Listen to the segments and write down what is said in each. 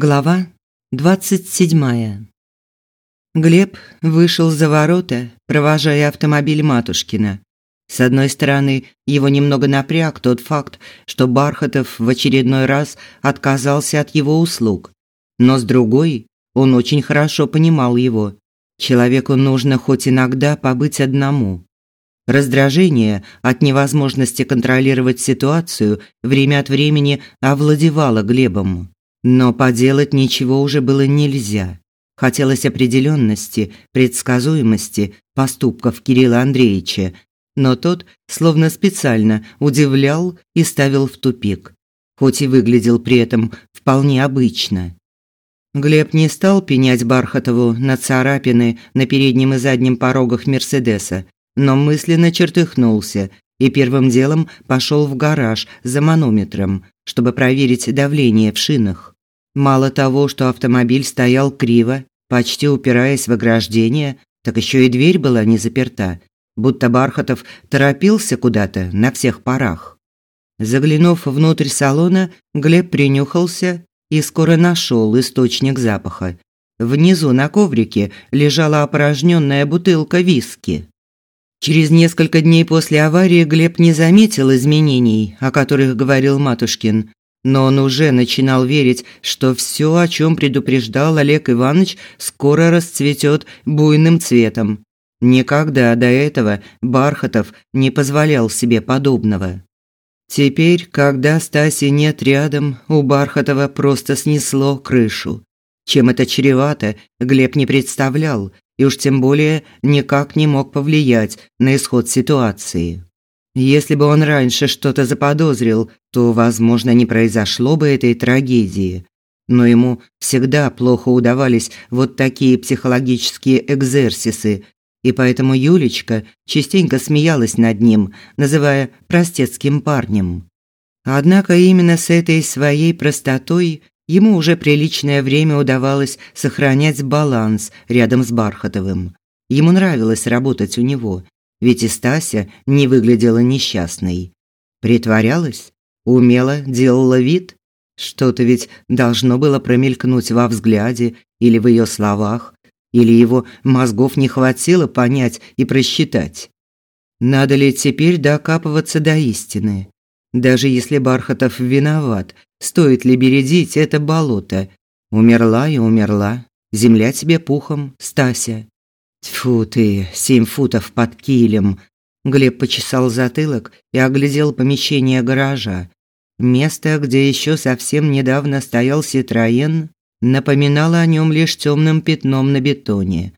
Глава двадцать седьмая. Глеб вышел за ворота, провожая автомобиль Матушкина. С одной стороны, его немного напряг тот факт, что Бархатов в очередной раз отказался от его услуг. Но с другой, он очень хорошо понимал его. Человеку нужно хоть иногда побыть одному. Раздражение от невозможности контролировать ситуацию время от времени овладевало Глебом. Но поделать ничего уже было нельзя. Хотелось определенности, предсказуемости поступков Кирилла Андреевича, но тот словно специально удивлял и ставил в тупик, хоть и выглядел при этом вполне обычно. Глеб не стал пенять Бархатову на царапины на переднем и заднем порогах Мерседеса, но мысленно чертыхнулся и первым делом пошел в гараж за манометром, чтобы проверить давление в шинах. Мало того, что автомобиль стоял криво, почти упираясь в ограждение, так еще и дверь была не заперта, будто Бархатов торопился куда-то на всех парах. Заглянув внутрь салона, Глеб принюхался и скоро нашел источник запаха. Внизу на коврике лежала опорожненная бутылка виски. Через несколько дней после аварии Глеб не заметил изменений, о которых говорил Матушкин, но он уже начинал верить, что все, о чем предупреждал Олег Иванович, скоро расцветет буйным цветом. Никогда до этого Бархатов не позволял себе подобного. Теперь, когда Стаси нет рядом, у Бархатова просто снесло крышу. Чем это чревато, Глеб не представлял, и уж тем более никак не мог повлиять на исход ситуации. Если бы он раньше что-то заподозрил, то, возможно, не произошло бы этой трагедии. Но ему всегда плохо удавались вот такие психологические экзерсисы, и поэтому Юлечка частенько смеялась над ним, называя простецким парнем. Однако именно с этой своей простотой ему уже приличное время удавалось сохранять баланс рядом с Бархатовым. Ему нравилось работать у него, ведь и Стася не выглядела несчастной. Притворялась, умело делала вид, что-то ведь должно было промелькнуть во взгляде или в ее словах, или его мозгов не хватило понять и просчитать. Надо ли теперь докапываться до истины? Даже если Бархатов виноват, стоит ли бередить это болото? Умерла и умерла. Земля тебе пухом, Стася. Тьфу ты, семь футов под килем. Глеб почесал затылок и оглядел помещение гаража. Место, где еще совсем недавно стоял Ситроен, напоминало о нем лишь темным пятном на бетоне.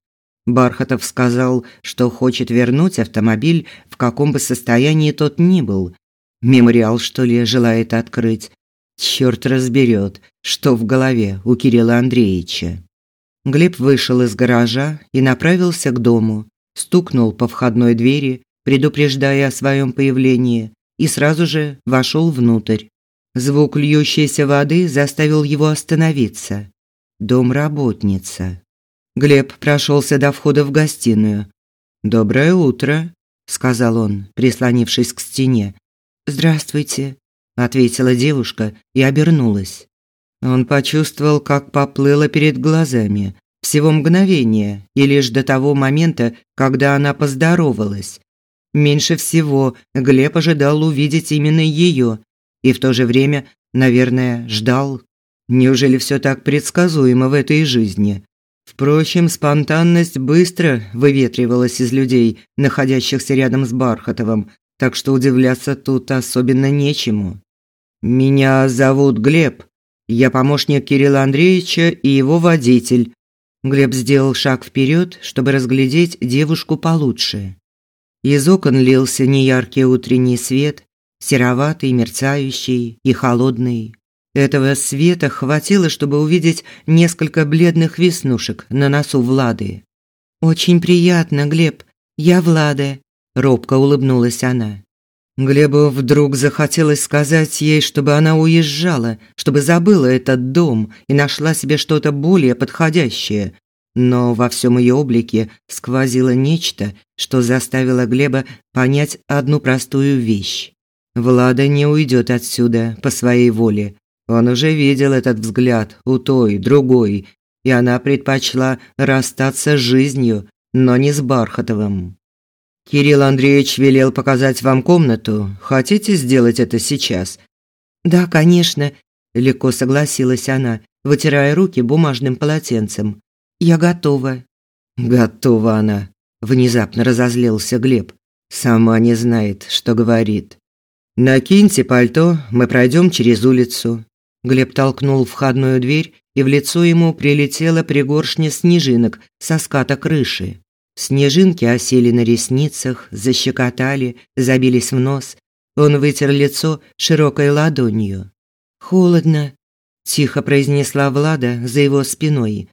Бархатов сказал, что хочет вернуть автомобиль, в каком бы состоянии тот ни был. Мемориал, что ли, желает открыть. Черт разберет, что в голове у Кирилла Андреевича. Глеб вышел из гаража и направился к дому, стукнул по входной двери, предупреждая о своем появлении, и сразу же вошел внутрь. Звук льющейся воды заставил его остановиться. Домработница. Глеб прошелся до входа в гостиную. «Доброе утро», – сказал он, прислонившись к стене. «Здравствуйте», – ответила девушка и обернулась. Он почувствовал, как поплыло перед глазами. Всего мгновение, и лишь до того момента, когда она поздоровалась. Меньше всего Глеб ожидал увидеть именно ее, и в то же время, наверное, ждал. Неужели все так предсказуемо в этой жизни? Впрочем, спонтанность быстро выветривалась из людей, находящихся рядом с Бархатовым, так что удивляться тут особенно нечему. «Меня зовут Глеб», я помощник Кирилла Андреевича и его водитель. Глеб сделал шаг вперед, чтобы разглядеть девушку получше. Из окон лился неяркий утренний свет, сероватый, мерцающий и холодный. Этого света хватило, чтобы увидеть несколько бледных веснушек на носу Влады. Очень приятно, Глеб. Я Влада, робко улыбнулась она. Глебу вдруг захотелось сказать ей, чтобы она уезжала, чтобы забыла этот дом и нашла себе что-то более подходящее. Но во всем ее облике сквозило нечто, что заставило Глеба понять одну простую вещь. Влада не уйдет отсюда по своей воле. Он уже видел этот взгляд у той, другой, и она предпочла расстаться с жизнью, но не с Бархатовым. Кирилл Андреевич велел показать вам комнату. Хотите сделать это сейчас? Да, конечно, легко согласилась она, вытирая руки бумажным полотенцем. Я готова. Готова она, внезапно разозлился Глеб. Сама не знает, что говорит. Накиньте пальто, мы пройдем через улицу. Глеб толкнул входную дверь, и в лицо ему прилетела пригоршня снежинок со ската крыши. Снежинки осели на ресницах, защекотали, забились в нос. Он вытер лицо широкой ладонью. «Холодно», – тихо произнесла Влада за его спиной.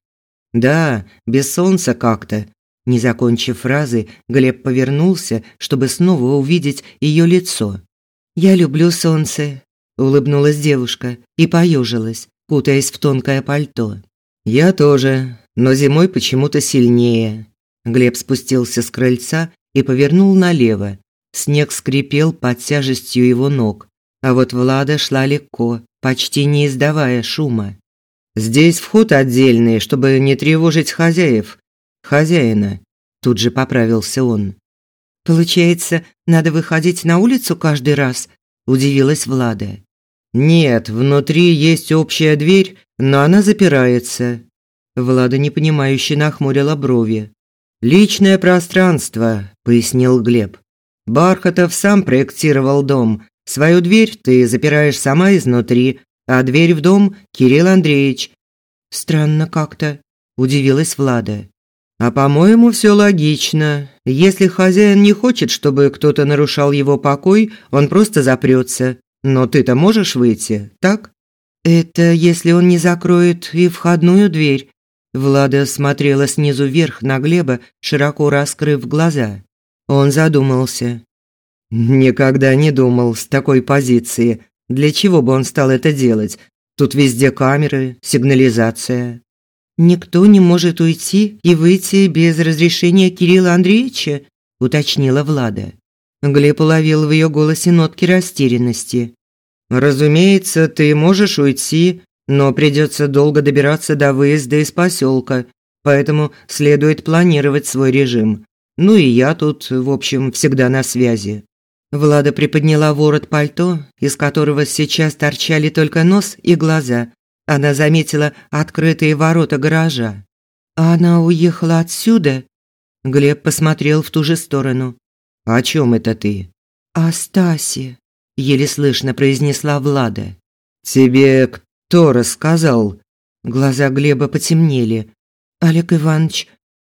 «Да, без солнца как-то». Не закончив фразы, Глеб повернулся, чтобы снова увидеть ее лицо. «Я люблю солнце», – улыбнулась девушка и поежилась, кутаясь в тонкое пальто. «Я тоже, но зимой почему-то сильнее». Глеб спустился с крыльца и повернул налево. Снег скрипел под тяжестью его ног, а вот Влада шла легко, почти не издавая шума. Здесь вход отдельный, чтобы не тревожить хозяев. Хозяина. Тут же поправился он. Получается, надо выходить на улицу каждый раз, удивилась Влада. Нет, внутри есть общая дверь, но она запирается. Влада непонимающе нахмурила брови. Личное пространство, пояснил Глеб. Бархатов сам проектировал дом. Свою дверь ты запираешь сама изнутри, а дверь в дом Кирилл Андреевич. Странно как-то, удивилась Влада. А по-моему, все логично. Если хозяин не хочет, чтобы кто-то нарушал его покой, он просто запрется. Но ты-то можешь выйти, так? Это если он не закроет и входную дверь, Влада смотрела снизу вверх на Глеба, широко раскрыв глаза. Он задумался. Никогда не думал с такой позиции, для чего бы он стал это делать. Тут везде камеры, сигнализация. Никто не может уйти и выйти без разрешения Кирилла Андреевича, уточнила Влада. Глеб уловил в ее голосе нотки растерянности. Разумеется, ты можешь уйти, но придется долго добираться до выезда из поселка, поэтому следует планировать свой режим. Ну и я тут, в общем, всегда на связи. Влада приподняла ворот пальто, из которого сейчас торчали только нос и глаза. Она заметила открытые ворота гаража. А она уехала отсюда? Глеб посмотрел в ту же сторону. О чем это ты? О Стасе, еле слышно произнесла Влада. Тебе кто рассказал? Глаза Глеба потемнели. Олег Иванович.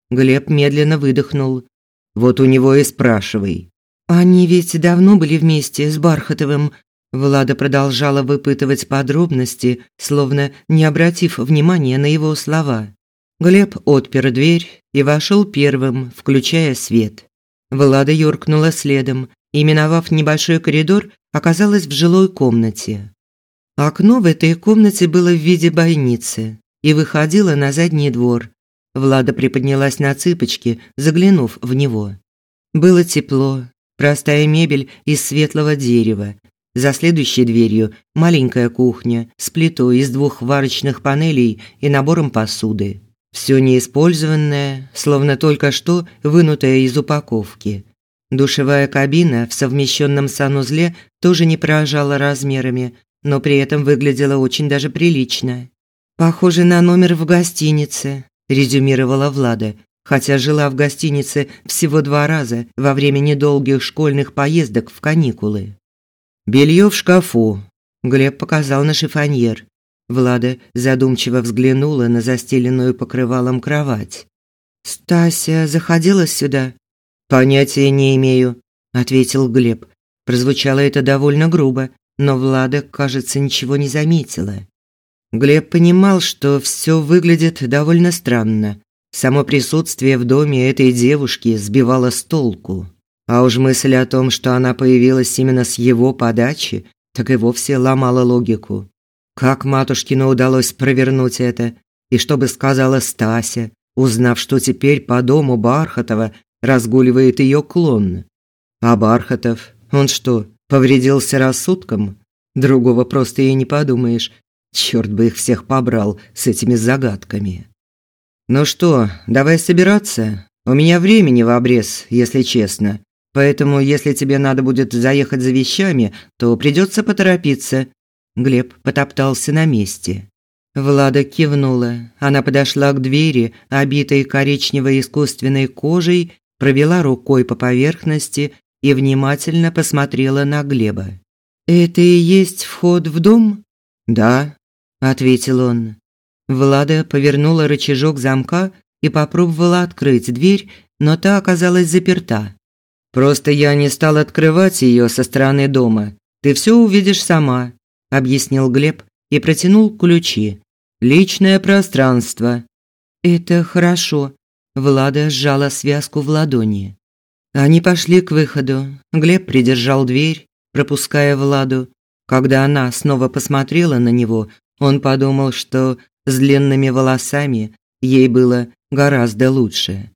Глеб медленно выдохнул. Вот у него и спрашивай. Они ведь давно были вместе с Бархатовым. Влада продолжала выпытывать подробности, словно не обратив внимания на его слова. Глеб отпер дверь и вошел первым, включая свет. Влада юркнула следом и, миновав небольшой коридор, оказалась в жилой комнате. Окно в этой комнате было в виде бойницы и выходило на задний двор. Влада приподнялась на цыпочки, заглянув в него. Было тепло, простая мебель из светлого дерева. За следующей дверью маленькая кухня с плитой из двух варочных панелей и набором посуды. Все неиспользованное, словно только что вынутое из упаковки. Душевая кабина в совмещенном санузле тоже не поражала размерами, но при этом выглядела очень даже прилично. Похоже на номер в гостинице, резюмировала Влада, хотя жила в гостинице всего два раза во время недолгих школьных поездок в каникулы. Белье в шкафу. Глеб показал на шифоньер. Влада задумчиво взглянула на застеленную покрывалом кровать. Стася заходила сюда? Понятия не имею, ответил Глеб. Прозвучало это довольно грубо, но Влада, кажется, ничего не заметила. Глеб понимал, что все выглядит довольно странно. Само присутствие в доме этой девушки сбивало с толку. А уж мысль о том, что она появилась именно с его подачи, так и вовсе ломала логику. Как матушкину удалось провернуть это? И что бы сказала Стася, узнав, что теперь по дому Бархатова разгуливает ее клон? А Бархатов, он что, Повредился рассудком? Другого просто и не подумаешь. Черт бы их всех побрал с этими загадками. Ну что, давай собираться. У меня времени в обрез, если честно. Поэтому, если тебе надо будет заехать за вещами, то придется поторопиться. Глеб потоптался на месте. Влада кивнула. Она подошла к двери, обитой коричневой искусственной кожей, провела рукой по поверхности и внимательно посмотрела на Глеба. «Это и есть вход в дом?» «Да», – ответил он. Влада повернула рычажок замка и попробовала открыть дверь, но та оказалась заперта. «Просто я не стал открывать ее со стороны дома. Ты все увидишь сама», – объяснил Глеб и протянул ключи. «Личное пространство». «Это хорошо», – Влада сжала связку в ладони. Они пошли к выходу. Глеб придержал дверь, пропуская Владу. Когда она снова посмотрела на него, он подумал, что с длинными волосами ей было гораздо лучше.